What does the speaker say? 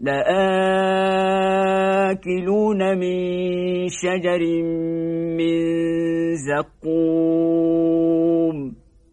لآكلون من شجر من زقوم